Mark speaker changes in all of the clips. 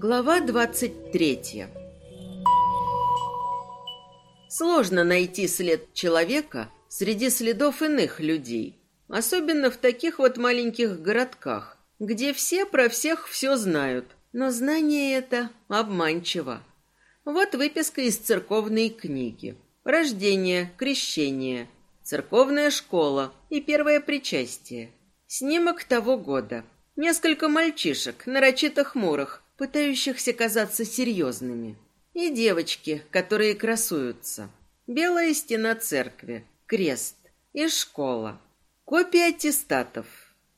Speaker 1: Глава двадцать третья Сложно найти след человека среди следов иных людей, особенно в таких вот маленьких городках, где все про всех все знают, но знание это обманчиво. Вот выписка из церковной книги. Рождение, крещение, церковная школа и первое причастие. Снимок того года. Несколько мальчишек, нарочито хмурых, пытающихся казаться серьезными. И девочки, которые красуются. Белая стена церкви, крест и школа. Копии аттестатов.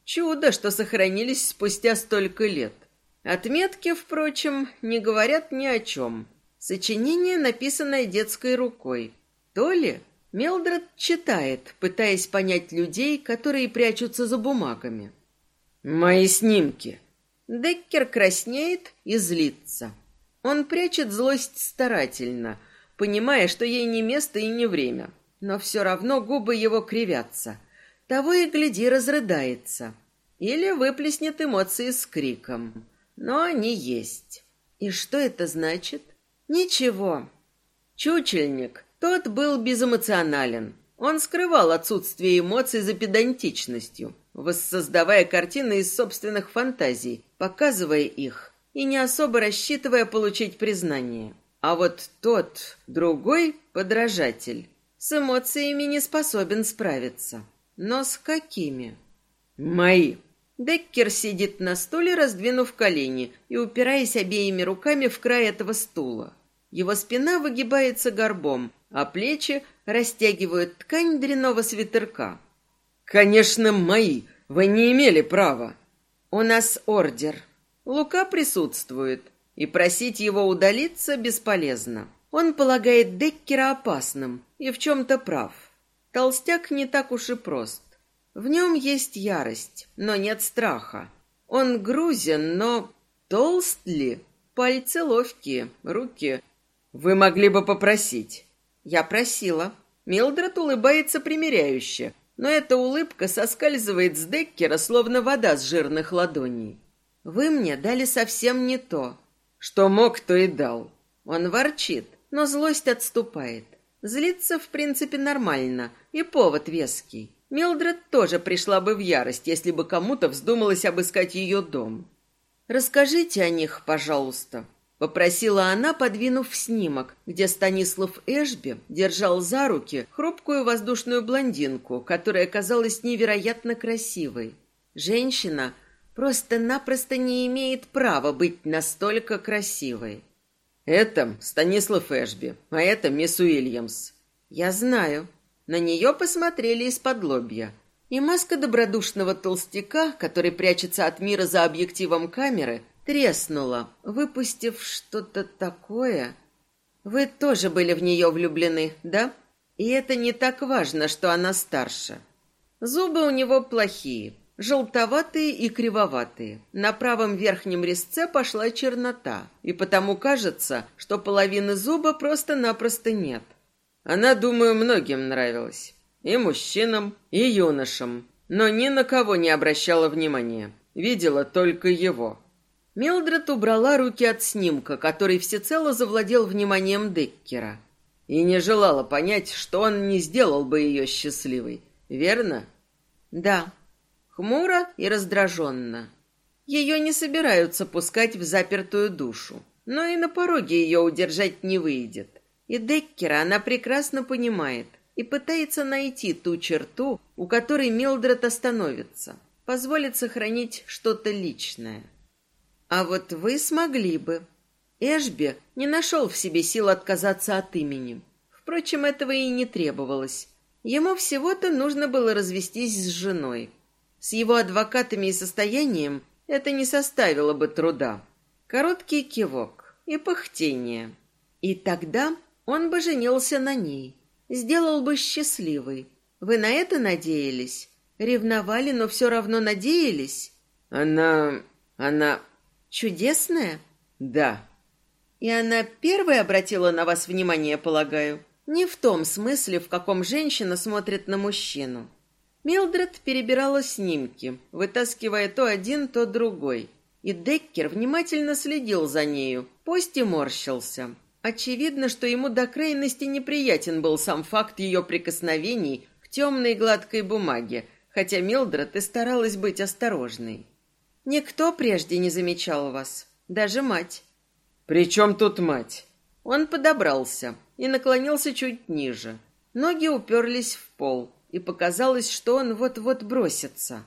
Speaker 1: Чудо, что сохранились спустя столько лет. Отметки, впрочем, не говорят ни о чем. Сочинение, написанное детской рукой. То ли Мелдред читает, пытаясь понять людей, которые прячутся за бумагами. «Мои снимки!» Деккер краснеет и злится. Он прячет злость старательно, понимая, что ей не место и не время. Но все равно губы его кривятся. Того и гляди разрыдается. Или выплеснет эмоции с криком. Но они есть. И что это значит? Ничего. Чучельник, тот был безэмоционален. Он скрывал отсутствие эмоций за педантичностью, воссоздавая картины из собственных фантазий, показывая их и не особо рассчитывая получить признание. А вот тот, другой подражатель, с эмоциями не способен справиться. Но с какими? Мои. Деккер сидит на стуле, раздвинув колени и упираясь обеими руками в край этого стула. Его спина выгибается горбом, а плечи растягивают ткань дряного свитерка. «Конечно, мои! Вы не имели права!» «У нас ордер. Лука присутствует, и просить его удалиться бесполезно. Он полагает Деккера опасным и в чем-то прав. Толстяк не так уж и прост. В нем есть ярость, но нет страха. Он грузен, но толст ли? Пальцы ловкие, руки вы могли бы попросить. Я просила. Милдред улыбается примиряюще, но эта улыбка соскальзывает с Деккера, словно вода с жирных ладоней. Вы мне дали совсем не то. Что мог, то и дал. Он ворчит, но злость отступает. Злиться, в принципе, нормально, и повод веский. Милдред тоже пришла бы в ярость, если бы кому-то вздумалось обыскать ее дом. Расскажите о них, пожалуйста. Попросила она, подвинув снимок, где Станислав Эшби держал за руки хрупкую воздушную блондинку, которая казалась невероятно красивой. Женщина просто-напросто не имеет права быть настолько красивой. Это Станислав Эшби, а это мисс Уильямс. Я знаю. На нее посмотрели из-под лобья. И маска добродушного толстяка, который прячется от мира за объективом камеры, треснула, выпустив что-то такое. Вы тоже были в нее влюблены, да? И это не так важно, что она старше. Зубы у него плохие, желтоватые и кривоватые. На правом верхнем резце пошла чернота, и потому кажется, что половины зуба просто-напросто нет. Она, думаю, многим нравилась. И мужчинам, и юношам. Но ни на кого не обращала внимания. Видела только его. Милдред убрала руки от снимка, который всецело завладел вниманием Деккера. И не желала понять, что он не сделал бы ее счастливой. Верно? Да. Хмуро и раздраженно. Ее не собираются пускать в запертую душу. Но и на пороге ее удержать не выйдет. И Деккера она прекрасно понимает и пытается найти ту черту, у которой Милдред остановится, позволит сохранить что-то личное. А вот вы смогли бы. Эшби не нашел в себе сил отказаться от имени. Впрочем, этого и не требовалось. Ему всего-то нужно было развестись с женой. С его адвокатами и состоянием это не составило бы труда. Короткий кивок и пыхтение. И тогда он бы женился на ней, сделал бы счастливой. Вы на это надеялись? Ревновали, но все равно надеялись? Она... она Чудесная? Да. И она первой обратила на вас внимание, полагаю? Не в том смысле, в каком женщина смотрит на мужчину. Милдред перебирала снимки, вытаскивая то один, то другой. И Деккер внимательно следил за нею, пусть и морщился. Очевидно, что ему до крайности неприятен был сам факт ее прикосновений к темной гладкой бумаге, хотя Милдред и старалась быть осторожной. «Никто прежде не замечал вас, даже мать».
Speaker 2: «При чем тут мать?»
Speaker 1: Он подобрался и наклонился чуть ниже. Ноги уперлись в пол, и показалось, что он вот-вот бросится.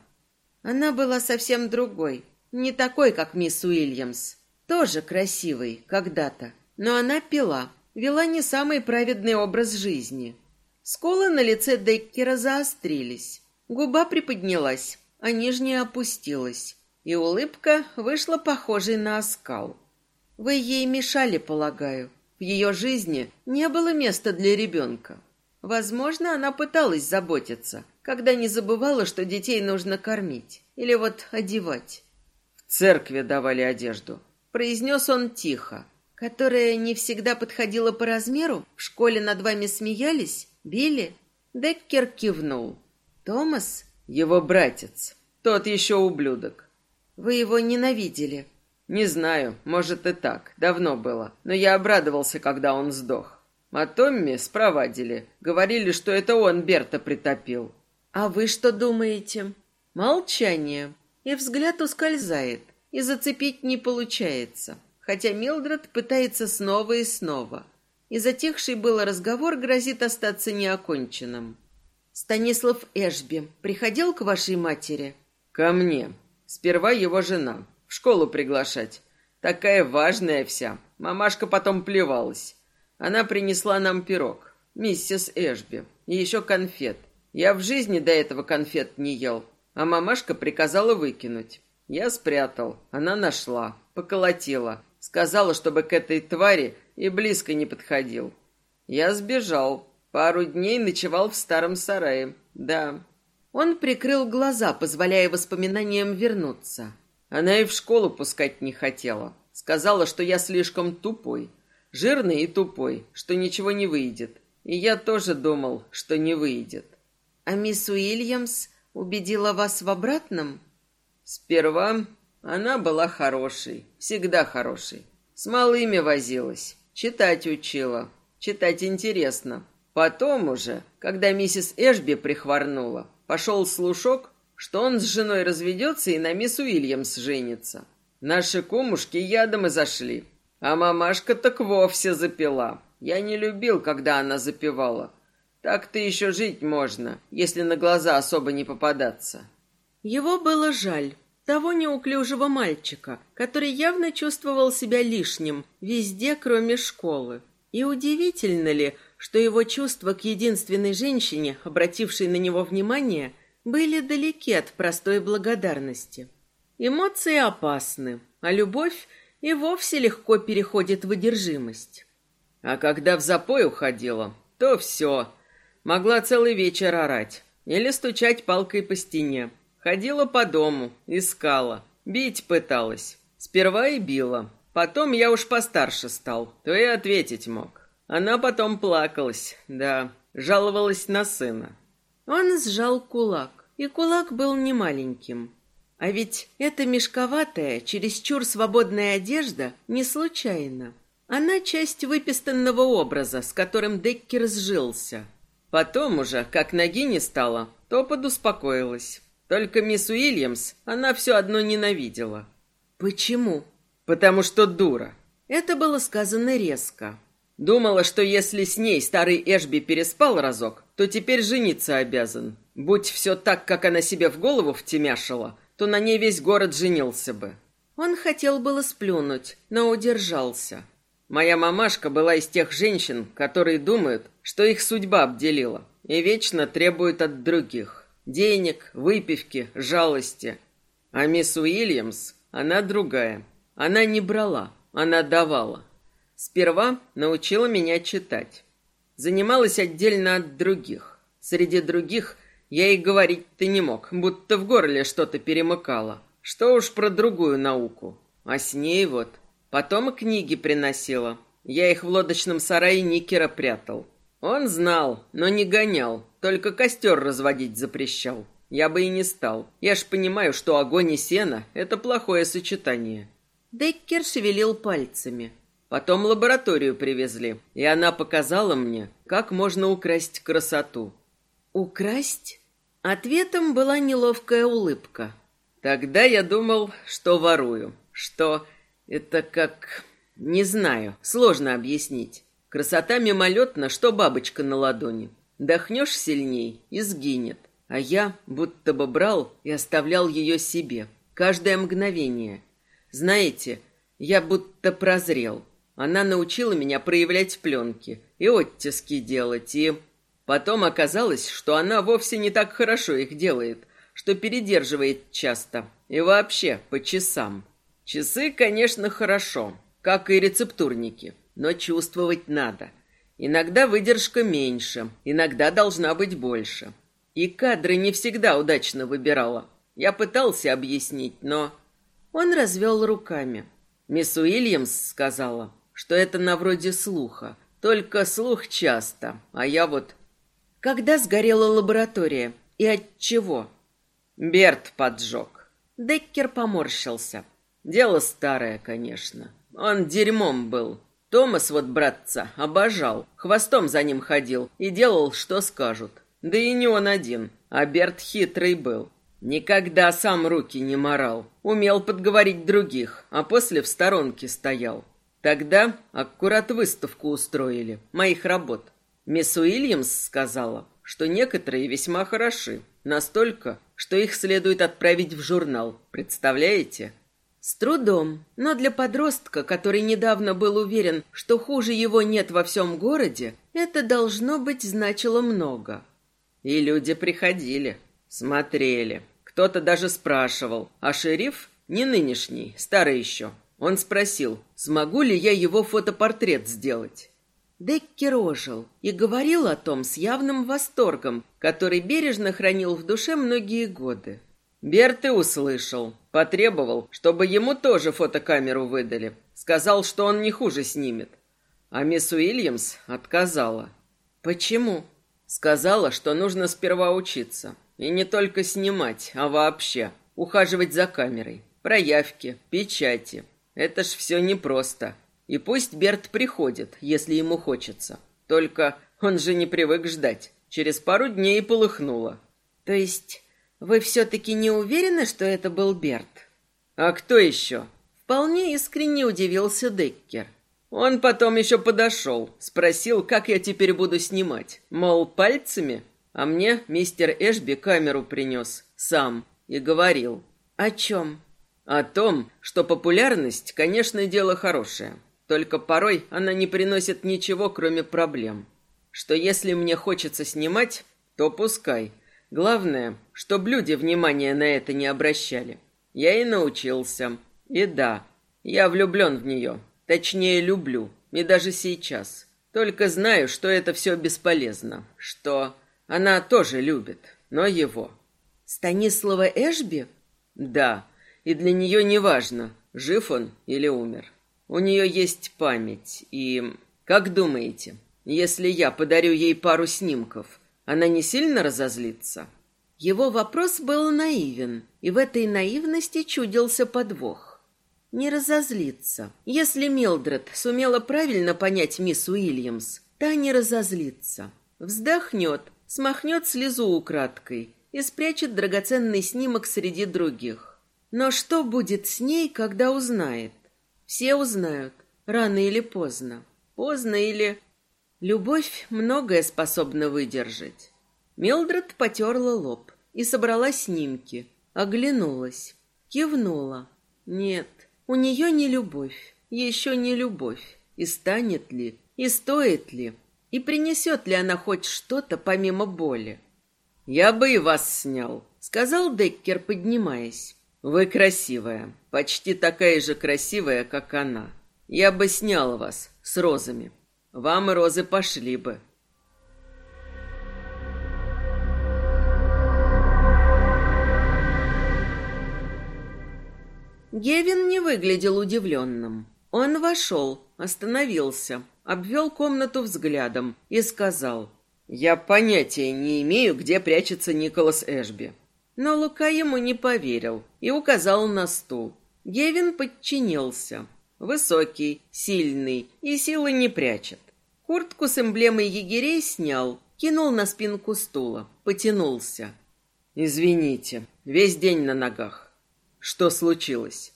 Speaker 1: Она была совсем другой, не такой, как мисс Уильямс. Тоже красивой когда-то, но она пила, вела не самый праведный образ жизни. Сколы на лице Деккера заострились. Губа приподнялась, а нижняя опустилась, и улыбка вышла похожей на оскал. Вы ей мешали, полагаю. В ее жизни не было места для ребенка. Возможно, она пыталась заботиться, когда не забывала, что детей нужно кормить или вот одевать.
Speaker 2: В церкви давали одежду,
Speaker 1: произнес он тихо, которая не всегда подходила по размеру. В школе над вами смеялись, били. Деккер кивнул. Томас,
Speaker 2: его братец, тот еще ублюдок.
Speaker 1: Вы его ненавидели.
Speaker 2: Не знаю, может и так, давно было, но я обрадовался, когда он сдох. А Томми спровадили, говорили, что это он Берта притопил.
Speaker 1: А вы что думаете? Молчание. И взгляд ускользает, и зацепить не получается, хотя Милдред пытается снова и снова. И затихший был разговор грозит остаться неоконченным. Станислав Эшби приходил к вашей матери?
Speaker 2: Ко мне. Сперва его жена в школу приглашать. Такая важная вся. Мамашка потом плевалась. Она принесла нам пирог, миссис Эшби, и еще конфет. Я в жизни до этого конфет не ел, а мамашка приказала выкинуть. Я спрятал, она нашла, поколотила, сказала, чтобы к этой твари и близко не подходил. Я сбежал, пару дней ночевал в старом сарае, да.
Speaker 1: Он прикрыл глаза, позволяя воспоминаниям вернуться.
Speaker 2: Она и в школу пускать не хотела. Сказала, что я слишком тупой. Жирный и тупой, что ничего не выйдет. И я тоже думал, что не выйдет.
Speaker 1: А мисс Уильямс убедила вас в обратном?
Speaker 2: Сперва она была хорошей, всегда хорошей. С малыми возилась, читать учила. Читать интересно. Потом уже, когда миссис Эшби прихворнула, пошел слушок, что он с женой разведется и на мисс Уильямс женится. Наши кумушки ядом и зашли, а мамашка так вовсе запила. Я не любил, когда она запивала. Так-то еще жить можно, если на глаза особо не попадаться.
Speaker 1: Его было жаль, того неуклюжего мальчика, который явно чувствовал себя лишним везде, кроме школы. И удивительно ли, что его чувства к единственной женщине, обратившей на него внимание, были далеки от простой благодарности. Эмоции опасны, а любовь и вовсе легко переходит в одержимость.
Speaker 2: А когда в запой уходила, то все. Могла целый вечер орать или стучать палкой по стене. Ходила по дому, искала, бить пыталась. Сперва и била. Потом я уж постарше стал, то и ответить мог. Она потом плакалась, да, жаловалась на сына.
Speaker 1: Он сжал кулак, и кулак был немаленьким. А ведь эта мешковатая, чересчур свободная одежда не случайна. Она часть выпистанного образа, с которым Деккер сжился.
Speaker 2: Потом уже, как ноги не стало, то подуспокоилась. Только мисс Уильямс она все одно ненавидела.
Speaker 1: Почему?
Speaker 2: Потому что дура.
Speaker 1: Это было сказано резко.
Speaker 2: Думала, что если с ней старый Эшби переспал разок, то теперь жениться обязан. Будь все так, как она себе в голову втемяшила, то на ней весь город женился бы.
Speaker 1: Он хотел было сплюнуть, но удержался.
Speaker 2: Моя мамашка была из тех женщин, которые думают, что их судьба обделила, и вечно требуют от других. Денег, выпивки, жалости. А мисс Уильямс, она другая. Она не брала, она давала. Сперва научила меня читать. Занималась отдельно от других. Среди других я и говорить-то не мог, будто в горле что-то перемыкало. Что уж про другую науку. А с ней вот. Потом книги приносила. Я их в лодочном сарае Никера прятал. Он знал, но не гонял, только костер разводить запрещал. я бы и не стал. Я ж понимаю, что огонь и сено — это плохое сочетание.
Speaker 1: Деккер шевелил пальцами.
Speaker 2: Потом лабораторию привезли, и она показала мне, как можно украсть красоту.
Speaker 1: Украсть? Ответом была неловкая улыбка.
Speaker 2: Тогда я думал, что ворую, что это как... Не знаю, сложно объяснить. Красота мимолетна, что бабочка на ладони. Дохнешь сильней и сгинет. А я будто бы брал и оставлял ее себе. Каждое мгновение. Знаете, я будто прозрел. Она научила меня проявлять пленки и оттиски делать, и... Потом оказалось, что она вовсе не так хорошо их делает, что передерживает часто. И вообще, по часам. Часы, конечно, хорошо, как и рецептурники, но чувствовать надо. Иногда выдержка меньше, иногда должна быть больше. И кадры не всегда удачно выбирала. Я пытался объяснить, но...
Speaker 1: Он развел руками.
Speaker 2: Мисс Уильямс сказала, что это на вроде слуха. Только слух часто, а я вот...
Speaker 1: Когда сгорела лаборатория? И от чего?
Speaker 2: Берт поджег.
Speaker 1: Деккер поморщился.
Speaker 2: Дело старое, конечно. Он дерьмом был. Томас вот, братца, обожал. Хвостом за ним ходил и делал, что скажут. Да и не он один, а Берт хитрый был. Никогда сам руки не морал. Умел подговорить других, а после в сторонке стоял. Тогда аккурат выставку устроили, моих работ. Мисс Уильямс сказала, что некоторые весьма хороши, настолько, что их следует отправить в журнал. Представляете?
Speaker 1: С трудом, но для подростка, который недавно был уверен, что хуже его нет во всем городе, это должно быть значило много.
Speaker 2: И люди приходили, смотрели. Кто-то даже спрашивал, а шериф не нынешний, старый еще, он спросил, смогу ли я его фотопортрет сделать.
Speaker 1: Деккер ожил и говорил о том с явным восторгом, который бережно хранил в душе многие годы.
Speaker 2: Берт и услышал, потребовал, чтобы ему тоже фотокамеру выдали. Сказал, что он не хуже снимет. А мисс Уильямс отказала.
Speaker 1: Почему?
Speaker 2: Сказала, что нужно сперва учиться. И не только снимать, а вообще ухаживать за камерой. Проявки, печати, это ж все непросто. И пусть Берт приходит, если ему хочется. Только он же не привык ждать. Через пару дней полыхнуло.
Speaker 1: То есть вы все-таки не уверены, что это был Берт?
Speaker 2: А кто еще?
Speaker 1: Вполне искренне удивился Деккер.
Speaker 2: Он потом еще подошел, спросил, как я теперь буду снимать. Мол, пальцами? А мне мистер Эшби камеру принес, сам, и говорил.
Speaker 1: О чем?
Speaker 2: О том, что популярность, конечно, дело хорошее, только порой она не приносит ничего, кроме проблем. Что если мне хочется снимать, то пускай. Главное, чтобы люди внимания на это не обращали. Я и научился. И да, я влюблен в нее. Точнее, люблю. И даже сейчас. Только знаю, что это все бесполезно. Что она тоже любит, но его.
Speaker 1: Станислава Эшби?
Speaker 2: Да и для нее не важно, жив он или умер. У нее есть память, и... Как думаете, если я подарю ей пару снимков, она не сильно разозлится?
Speaker 1: Его вопрос был наивен, и в этой наивности чудился подвох. Не разозлиться. Если Милдред сумела правильно понять мисс Уильямс, та не разозлится. Вздохнет, смахнет слезу украдкой и спрячет драгоценный снимок среди других. Но что будет с ней, когда узнает? Все узнают, рано или поздно. Поздно или... Любовь многое способна выдержать. Милдред потерла лоб и собрала снимки. Оглянулась, кивнула. Нет, у нее не любовь, еще не любовь. И станет ли, и стоит ли, и принесет ли она хоть что-то помимо боли.
Speaker 2: «Я бы и вас снял», — сказал Деккер, поднимаясь. Вы красивая, почти такая же красивая, как она. Я бы снял вас с розами. Вам и розы пошли бы.
Speaker 1: Гевин не выглядел удивленным. Он вошел, остановился, обвел комнату взглядом и сказал:
Speaker 2: "Я понятия не имею, где прячется Николас Эшби.
Speaker 1: Но Лука ему не поверил и указал на стул. Гевин подчинился. Высокий, сильный и силы не прячет. Куртку с эмблемой егерей снял, кинул на спинку стула, потянулся. «Извините, весь день на ногах. Что случилось?»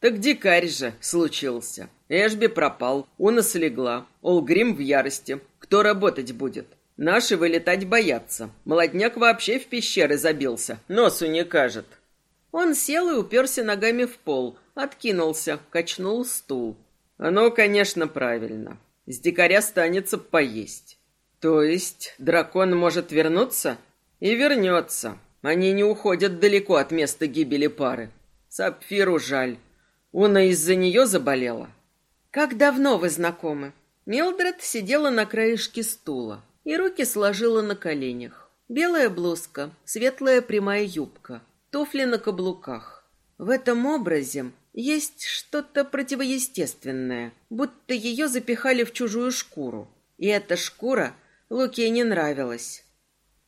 Speaker 1: «Так дикарь же случился. Эшби пропал, Уна слегла, Олгрим в ярости. Кто работать будет? Наши вылетать боятся. Молодняк вообще в пещеры забился, носу не кажет». Он сел и уперся ногами в пол, откинулся, качнул стул. «Оно, конечно, правильно. С дикаря станется поесть. То есть дракон может вернуться? И вернется. Они не уходят далеко от места гибели пары. Сапфиру жаль. Уна из-за нее заболела. Как давно вы знакомы? Милдред сидела на краешке стула и руки сложила на коленях. Белая блузка, светлая прямая юбка, туфли на каблуках. В этом образе есть что-то противоестественное, будто ее запихали в чужую шкуру. И эта шкура Луке не нравилась.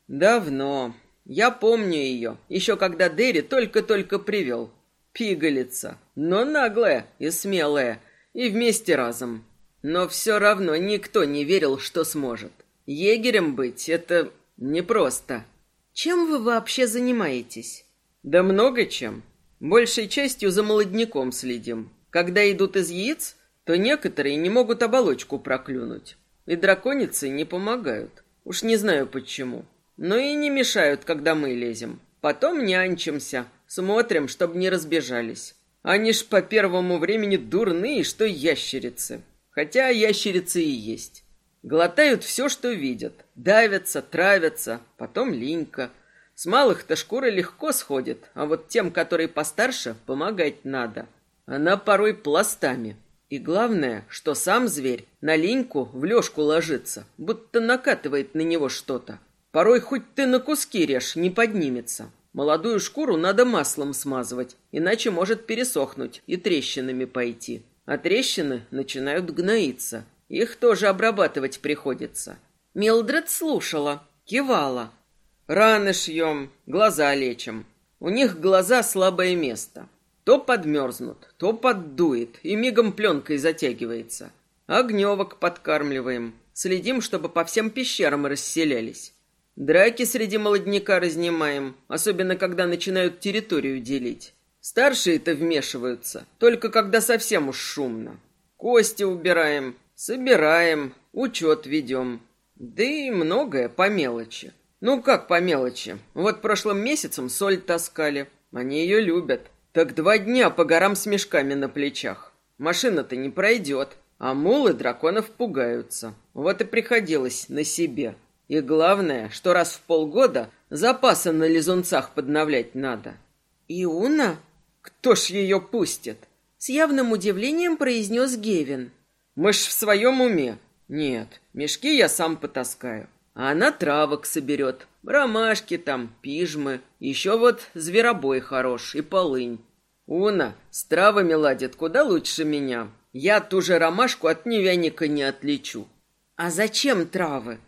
Speaker 1: Давно. Я помню ее, еще когда Дерри только-только привел. Пигалица, но наглая и смелая, и вместе разом. Но все равно никто не верил, что сможет. Егерем быть — это непросто. Чем вы вообще занимаетесь? Да много чем. Большей частью за молодняком следим. Когда идут из яиц, то некоторые не могут оболочку проклюнуть. И драконицы не помогают. Уж не знаю почему. Но и не мешают, когда мы лезем. Потом нянчимся, смотрим, чтобы не разбежались. Они ж по первому времени дурные, что ящерицы. Хотя ящерицы и есть. Глотают все, что видят. Давятся, травятся, потом линька – с малых-то шкура легко сходит, а вот тем, которые постарше, помогать надо. Она порой пластами. И главное, что сам зверь на линьку в лёжку ложится, будто накатывает на него что-то. Порой хоть ты на куски режь, не поднимется. Молодую шкуру надо маслом смазывать, иначе может пересохнуть и трещинами пойти. А трещины начинают гноиться. Их тоже обрабатывать приходится. Милдред слушала, кивала, Раны шьем, глаза лечим. У них глаза слабое место. То подмерзнут, то поддует, и мигом пленкой затягивается. Огневок подкармливаем. Следим, чтобы по всем пещерам расселялись. Драки среди молодняка разнимаем, особенно когда начинают территорию делить. Старшие-то вмешиваются, только когда совсем уж шумно. Кости убираем, собираем, учет ведем. Да и многое по мелочи. Ну, как по мелочи. Вот прошлым месяцем соль таскали. Они ее любят. Так два дня по горам с мешками на плечах. Машина-то не пройдет. А мулы драконов пугаются. Вот и приходилось на себе. И главное, что раз в полгода запасы на лизунцах подновлять надо. «Иуна? Кто ж ее пустит?» С явным удивлением произнес Гевин. «Мы ж в своем уме. Нет, мешки я сам потаскаю. А она травок соберет. Ромашки там, пижмы. Еще вот зверобой хорош и полынь. Уна с травами ладит куда лучше меня. Я ту же ромашку от невяника не отличу. А зачем травы?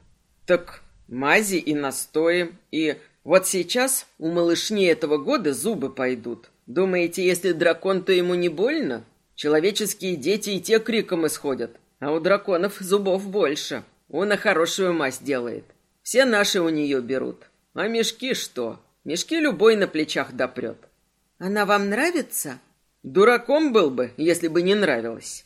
Speaker 1: Так мази и настои. И вот сейчас у малышни этого года зубы пойдут. Думаете, если дракон, то ему не больно? Человеческие дети и те криком исходят. А у драконов зубов больше. Она хорошую мазь делает. Все наши у нее берут. А мешки что? Мешки любой на плечах допрет. Она вам нравится? Дураком был бы, если бы не нравилась.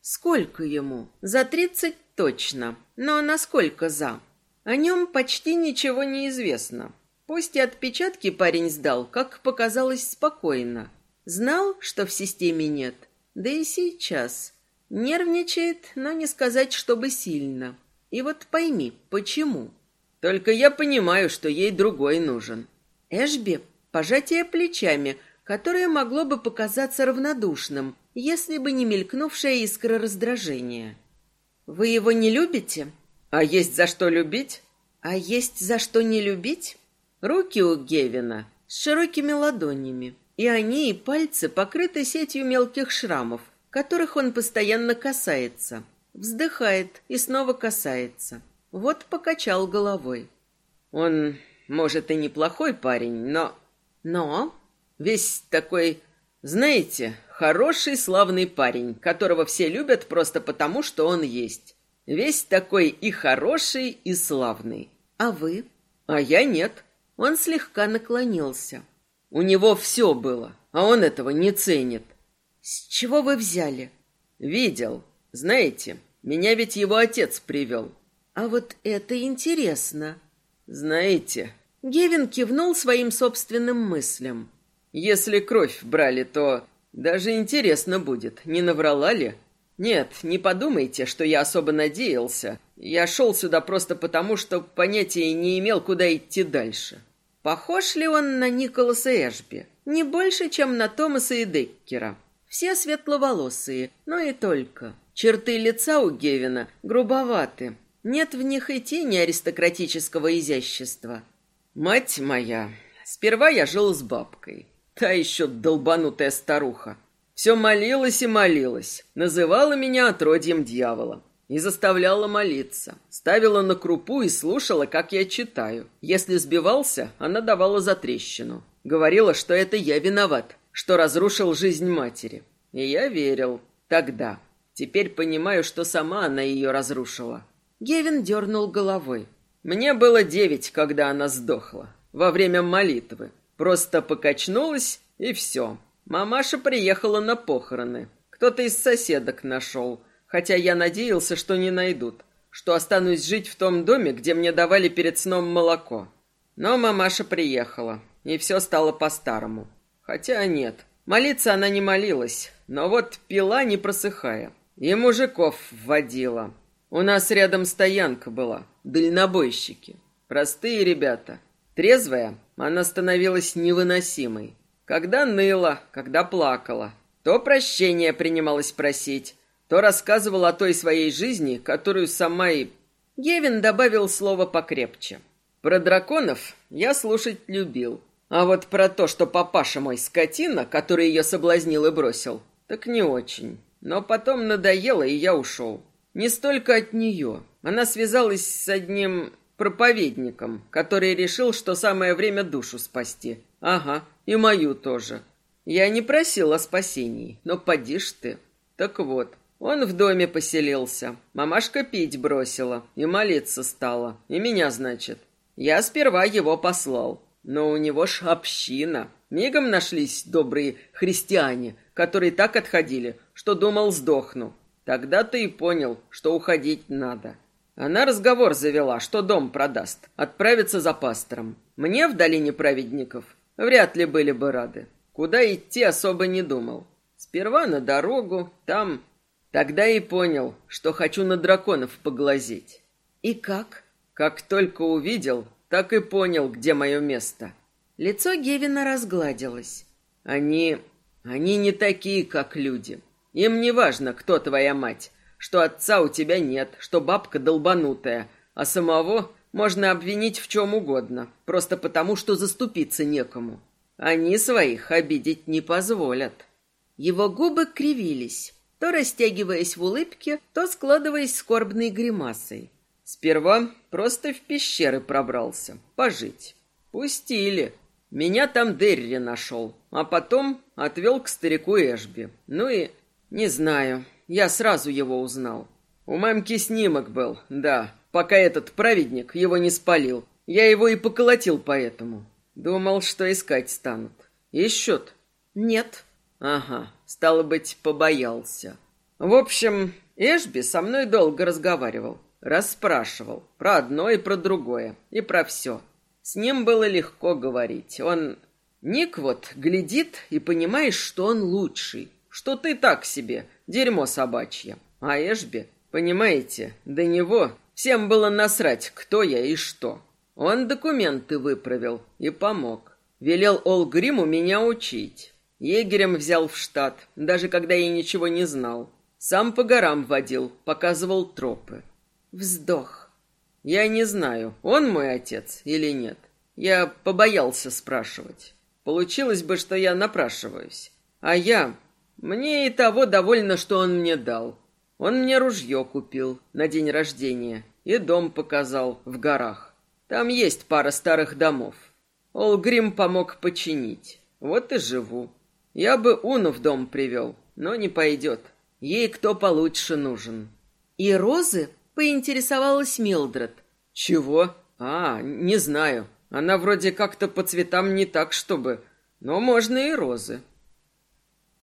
Speaker 1: Сколько ему? За тридцать точно. Но насколько за? О нем почти ничего не известно. Пусть и отпечатки парень сдал, как показалось, спокойно. Знал, что в системе нет. Да и сейчас. Нервничает, но не сказать, чтобы сильно. И вот пойми, почему. Только я понимаю, что ей другой нужен. Эшби пожатие плечами, которое могло бы показаться равнодушным, если бы не мелькнувшая искра раздражения. Вы его не любите? А есть за что любить? А есть за что не любить? Руки у Гевина с широкими ладонями, и они и пальцы покрыты сетью мелких шрамов, которых он постоянно касается. Вздыхает и снова касается. Вот покачал головой. Он, может, и неплохой парень, но Но
Speaker 2: весь такой, знаете, хороший, славный парень, которого все любят просто потому, что он есть. Весь такой и хороший, и славный.
Speaker 1: А вы?
Speaker 2: А я нет.
Speaker 1: Он слегка наклонился.
Speaker 2: У него все было, а он этого не ценит.
Speaker 1: С чего вы взяли?
Speaker 2: Видел. Знаете, меня ведь его отец привел.
Speaker 1: А вот это интересно.
Speaker 2: Знаете...
Speaker 1: Гевин кивнул своим собственным мыслям.
Speaker 2: Если кровь брали, то даже интересно будет, не наврала ли? Нет, не подумайте, что я особо надеялся. Я шел сюда просто потому, что понятия не имел, куда идти дальше.
Speaker 1: Похож ли он на Николаса Эшби? Не больше, чем на Томаса и Деккера. Все светловолосые, но и только. Черты лица у Гевина грубоваты. Нет в них и тени аристократического изящества.
Speaker 2: Мать моя, сперва я жил с бабкой. Та еще долбанутая старуха. Все молилась и молилась, называла меня отродьем дьявола и заставляла молиться. Ставила на крупу и слушала, как я читаю. Если сбивался, она давала затрещину. Говорила, что это я виноват, что разрушил жизнь матери. И я верил. Тогда. Теперь понимаю, что сама она ее разрушила.
Speaker 1: Гевин дернул головой.
Speaker 2: Мне было девять, когда она сдохла. Во время молитвы. Просто покачнулась, и все. Мамаша приехала на похороны. Кто-то из соседок нашел, хотя я надеялся, что не найдут, что останусь жить в том доме, где мне давали перед сном молоко. Но мамаша приехала, и все стало по-старому. Хотя нет, молиться она не молилась, но вот пила не просыхая. И мужиков вводила. У нас рядом стоянка была, дальнобойщики. Простые ребята. Трезвая, она становилась невыносимой. Когда ныла, когда плакала, то прощения принималась просить, то рассказывала о той своей жизни, которую сама и... Гевин добавил слово покрепче. Про драконов я слушать любил. А вот про то, что папаша мой скотина, который ее соблазнил и бросил, так не очень. Но потом надоело, и я ушел. Не столько от нее. Она связалась с одним проповедником, который решил, что самое время душу спасти. Ага, и мою тоже. Я не просил о спасении, но поди ж ты. Так вот, он в доме поселился. Мамашка пить бросила и молиться стала. И меня, значит. Я сперва его послал. Но у него ж община. Мигом нашлись добрые христиане, которые так отходили, что думал сдохну. Тогда ты и понял, что уходить надо. Она разговор завела, что дом продаст, отправится за пастором. Мне в долине праведников вряд ли были бы рады. Куда идти особо не думал. Сперва на дорогу, там... Тогда и понял, что хочу на драконов поглазеть.
Speaker 1: И как?
Speaker 2: Как только увидел, так и понял, где мое место.
Speaker 1: Лицо Гевина разгладилось.
Speaker 2: Они... они не такие, как люди. Им не важно, кто твоя мать, что отца у тебя нет, что бабка долбанутая, а самого можно обвинить в чем угодно, просто потому, что заступиться некому. Они своих обидеть не позволят.
Speaker 1: Его губы кривились, то растягиваясь в улыбке, то складываясь скорбной гримасой.
Speaker 2: Сперва просто в пещеры пробрался, пожить. Пустили. Меня там Дерри нашел, а потом отвел к старику Эшби. Ну и не знаю, я сразу его узнал. У мамки снимок был, да, пока этот праведник его не спалил. Я его и поколотил поэтому. Думал, что искать станут. Ищут?
Speaker 1: Нет.
Speaker 2: Ага, стало быть, побоялся. В общем, Эшби со мной долго разговаривал. Расспрашивал про одно и про другое, и про все. С ним было легко говорить. Он... Ник вот глядит и понимаешь, что он лучший, что ты так себе, дерьмо собачье. А Эшби, понимаете, до него всем было насрать, кто я и что. Он документы выправил и помог. Велел Олгриму меня учить. Егерем взял в штат, даже когда я ничего не знал. Сам по горам водил, показывал тропы.
Speaker 1: Вздох.
Speaker 2: Я не знаю, он мой отец или нет. Я побоялся спрашивать. Получилось бы, что я напрашиваюсь. А я мне и того довольно, что он мне дал. Он мне ружье купил на день рождения и дом показал в горах. Там есть пара старых домов. Олгрим помог починить. Вот и живу. Я бы Уну в дом привел, но не пойдет. Ей кто получше нужен.
Speaker 1: И розы поинтересовалась Милдред.
Speaker 2: Чего? А, не знаю. Она вроде как-то по цветам не так, чтобы... Но можно и розы.